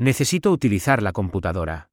Necesito utilizar la computadora.